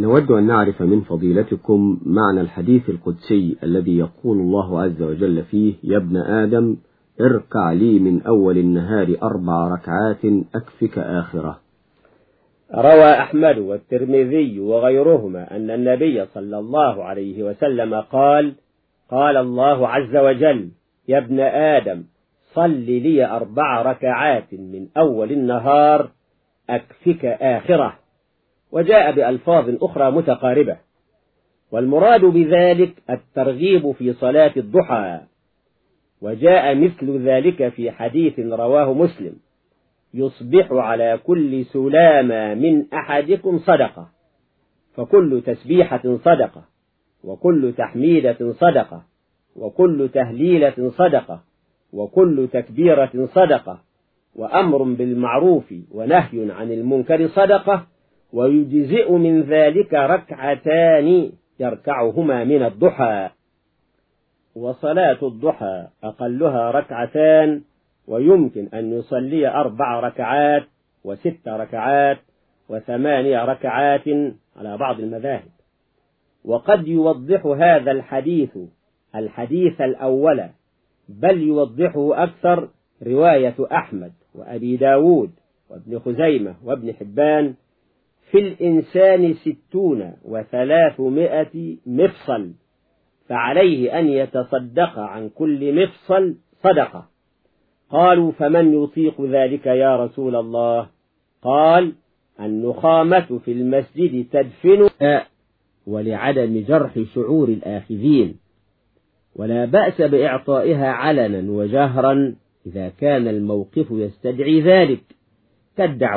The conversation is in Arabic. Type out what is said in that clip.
نود أن نعرف من فضيلتكم معنى الحديث القدسي الذي يقول الله عز وجل فيه يا ابن آدم اركع لي من أول النهار أربع ركعات أكفك آخرة. روى أحمد والترمذي وغيرهما أن النبي صلى الله عليه وسلم قال قال الله عز وجل يا ابن آدم صل لي أربع ركعات من أول النهار أكفك آخرة. وجاء بألفاظ أخرى متقاربة. والمراد بذلك الترغيب في صلاة الضحى. وجاء مثل ذلك في حديث رواه مسلم. يصبح على كل سلامة من أحدكم صدقة. فكل تسبيحة صدقة. وكل تحميدة صدقة. وكل تهليلة صدقة. وكل تكبيرة صدقة. وأمر بالمعروف ونهي عن المنكر صدقة. ويجزئ من ذلك ركعتان يركعهما من الضحى. وصلاة الضحى أقلها ركعتان ويمكن أن يصلي أربع ركعات وست ركعات وثمانية ركعات على بعض المذاهب. وقد يوضح هذا الحديث الحديث الأول بل يوضحه أكثر رواية أحمد وأبي داود وابن خزيمة وابن حبان في الإنسان ستون وثلاثمائة مفصل فعليه أن يتصدق عن كل مفصل صدقة. قالوا فمن يطيق ذلك يا رسول الله؟ قال النخامة في المسجد تدفن ولعدم جرح شعور الآخذين ولا بأس بإعطائها علنا وجهرا إذا كان الموقف يستدعي ذلك. كالدعوة